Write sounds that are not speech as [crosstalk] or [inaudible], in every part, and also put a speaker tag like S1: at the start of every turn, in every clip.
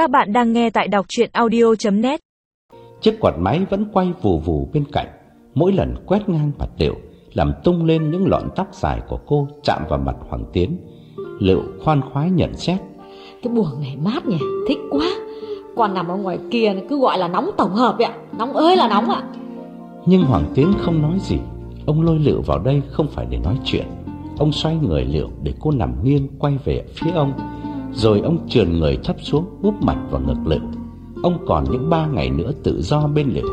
S1: Các bạn đang nghe tại đọc chuyện audio.net
S2: Chiếc quạt máy vẫn quay vù vù bên cạnh. Mỗi lần quét ngang mặt Liệu Làm tung lên những lọn tóc dài của cô Chạm vào mặt Hoàng Tiến. Liệu khoan khoái nhận xét
S3: Cái buồng này mát nhỉ, thích quá. Còn nằm ở ngoài kia cứ gọi là nóng tổng hợp ạ. Nóng ơi là nóng ạ.
S2: Nhưng Hoàng Tiến không nói gì. Ông lôi Liệu vào đây không phải để nói chuyện. Ông xoay người Liệu để cô nằm nghiêng quay về phía ông rồi ông trườn người thấp xuống úp mặt vào ngực Liệu Ông còn những ba ngày nữa tự do bên Liệu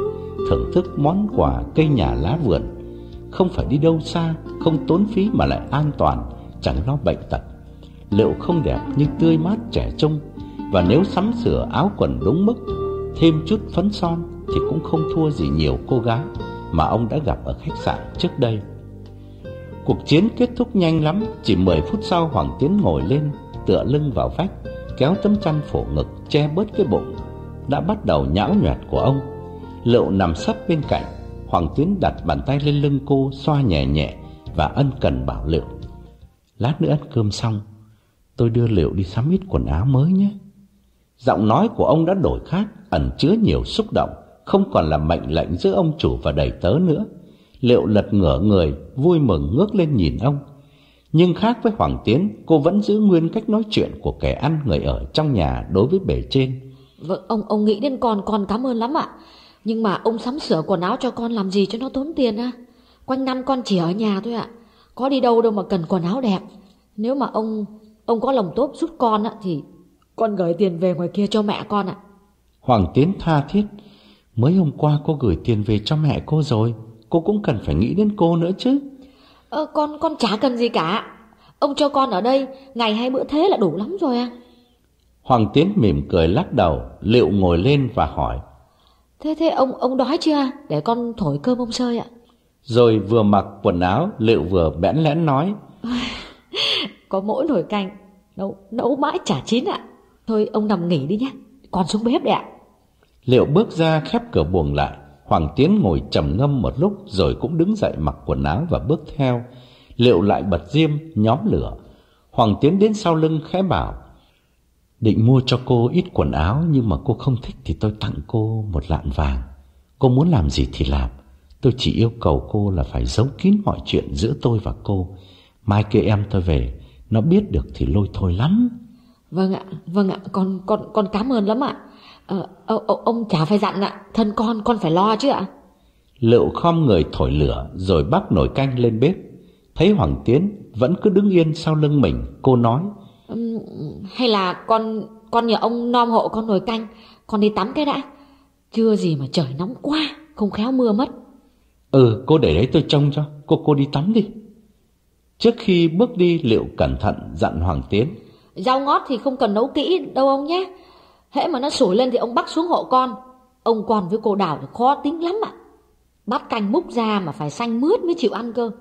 S2: Thưởng thức món quà cây nhà lá vườn. Không phải đi đâu xa, Không tốn phí mà lại an toàn, Chẳng lo bệnh tật. Liệu không đẹp nhưng tươi mát trẻ trung, Và nếu sắm sửa áo quần đúng mức, Thêm chút phấn son Thì cũng không thua gì nhiều cô gái Mà ông đã gặp ở khách sạn trước đây. Cuộc chiến kết thúc nhanh lắm, Chỉ 10 phút sau Hoàng Tiến ngồi lên Tựa lưng vào vách, Kéo tấm chăn phổ ngực che bớt cái bụng, Đã bắt đầu nhão nhoẹt của ông. Liệu nằm sấp bên cạnh, Hoàng Tuyến đặt bàn tay lên lưng cô, Xoa nhẹ nhẹ Và ân cần bảo Liệu Lát nữa ăn cơm xong, Tôi đưa Liệu đi sắm ít quần áo mới nhé. Giọng nói của ông đã đổi khác, Ẩn chứa nhiều xúc động, Không còn là mệnh lệnh giữa ông chủ và đầy tớ nữa. Liệu lật ngửa người, Vui mừng ngước lên nhìn ông. Nhưng khác với Hoàng Tiến Cô vẫn giữ nguyên cách nói chuyện Của kẻ ăn người ở trong nhà đối với bề trên.
S3: Vâng ông ông nghĩ đến con con cảm ơn lắm ạ. Nhưng mà ông sắm sửa quần áo cho con làm gì cho nó tốn tiền á? Quanh năm con chỉ ở nhà thôi ạ. Có đi đâu đâu mà cần quần áo đẹp. Nếu mà ông ông có lòng tốt giúp con á Thì con gửi tiền về ngoài kia cho mẹ con ạ.
S2: Hoàng Tiến tha thiết. Mới hôm qua cô gửi tiền về cho mẹ cô rồi. Cô cũng cần phải nghĩ đến cô nữa chứ
S3: Ờ con con chả cần gì cả. Ông cho con ở đây Ngày hai bữa thế là đủ lắm rồi à.
S2: Hoàng Tiến mỉm cười lắc đầu Liệu ngồi lên và hỏi.
S3: Thế thế ông ông đói chưa? Để con thổi cơm ông sơi ạ.
S2: Rồi vừa mặc quần áo Liệu vừa bẽn lẽn nói. [laughs]
S3: Có mỗi nồi canh Nấu nấu mãi chả chín ạ. Thôi ông nằm nghỉ đi nhé Con xuống bếp đấy ạ.
S2: Liệu bước ra khép cửa buồng lại Hoàng Tiến ngồi trầm ngâm một lúc Rồi cũng đứng dậy mặc quần áo và bước theo Liệu lại bật diêm nhóm lửa. Hoàng Tiến đến sau lưng khẽ bảo Định mua cho cô ít quần áo Nhưng mà cô không thích thì tôi tặng cô một lạng vàng. Cô muốn làm gì thì làm. Tôi chỉ yêu cầu cô là phải giấu kín mọi chuyện giữa tôi và cô. Mai kia em tôi về Nó biết được thì lôi thôi lắm.
S3: Vâng ạ, vâng ạ, con con con cảm ơn lắm ạ. Ờ, ờ, ờ, ông chả phải dặn ạ, thân con con phải lo chứ ạ.
S2: Lựu khom người thổi lửa Rồi bắt nồi canh lên bếp Thấy Hoàng Tiến vẫn cứ đứng yên sau lưng mình Cô nói
S3: hay là con con nhờ ông nom hộ con nồi canh, con đi tắm cái đã. Chưa gì mà trời nóng quá, không khéo mưa mất.
S2: Ừ cô để đấy tôi trông cho Cô cô đi tắm đi Trước khi bước đi Liệu cẩn thận dặn Hoàng Tiến
S3: Rau ngót thì không cần nấu kỹ đâu ông nhé. Hễ mà nó sủi lên thì ông bắt xuống hộ con. Ông con với cô đào thì khó tính lắm ạ. Bắt canh múc ra mà phải xanh mướt mới chịu ăn cơ.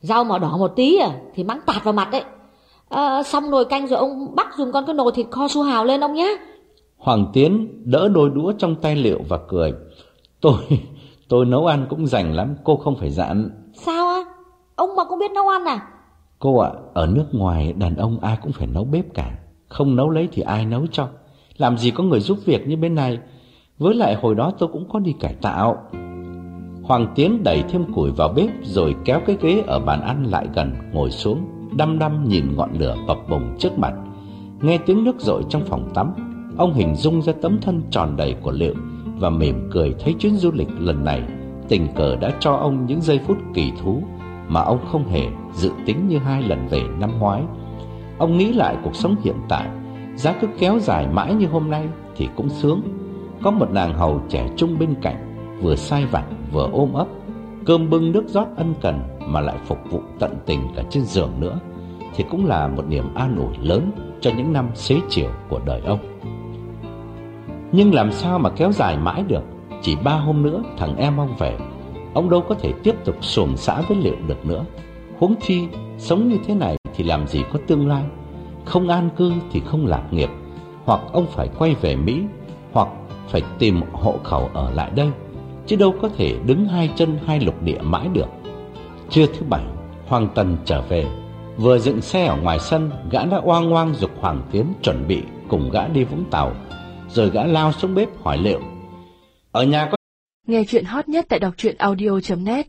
S3: Rau mà đỏ một tí à thì mắng tạt vào mặt đấy. À, xong nồi canh rồi ông bắt dùm con cái nồi thịt kho su hào lên ông nhé.
S2: Hoàng Tiến đỡ đôi đũa trong tay Liệu và cười Tôi tôi nấu ăn cũng rành lắm Cô không phải dặn
S3: Sao á? Ông mà cũng biết nấu ăn à?
S2: Cô ạ ở nước ngoài đàn ông ai cũng phải nấu bếp cả Không nấu lấy thì ai nấu cho làm gì có người giúp việc như bên này? Với lại hồi đó tôi cũng có đi cải tạo. Hoàng Tiến đẩy thêm củi vào bếp Rồi kéo cái ghế ở bàn ăn lại gần, Ngồi xuống, Đăm đăm nhìn ngọn lửa bập bùng trước mặt. Nghe tiếng nước rội trong phòng tắm, Ông hình dung ra tấm thân tròn đầy của Liệu Và mỉm cười thấy chuyến du lịch lần này Tình cờ đã cho ông những giây phút kỳ thú Mà ông không hề dự tính như hai lần về năm ngoái. Ông nghĩ lại cuộc sống hiện tại Giá cứ kéo dài mãi như hôm nay Thì cũng sướng. Có một nàng hầu trẻ trung bên cạnh, Vừa sai vặt vừa ôm ấp. Cơm bưng nước rót ân cần Mà lại phục vụ tận tình cả trên giường nữa, Thì cũng là một niềm an ủi lớn Cho những năm xế chiều của đời ông. Nhưng làm sao mà kéo dài mãi được? Chỉ ba hôm nữa, thằng em ông về. Ông đâu có thể tiếp tục xuồng xã với liệu được nữa. Huống chi, Sống như thế này thì làm gì có tương lai? Không an cư thì không lạc nghiệp, Hoặc ông phải quay về Mỹ, Hoặc phải tìm hộ khẩu ở lại đây, Chứ đâu có thể đứng hai chân hai lục địa mãi được. Trưa thứ bảy, Hoàng Tần trở về, Vừa dựng xe ở ngoài sân, Gã đã oang oang dục Hoàng Tiến chuẩn bị Cùng gã đi Vũng Tàu, Rồi gã lao xuống bếp hỏi liệu, Ở nhà có
S1: Nghe chuyện hot nhất tại đọc truyện audio.net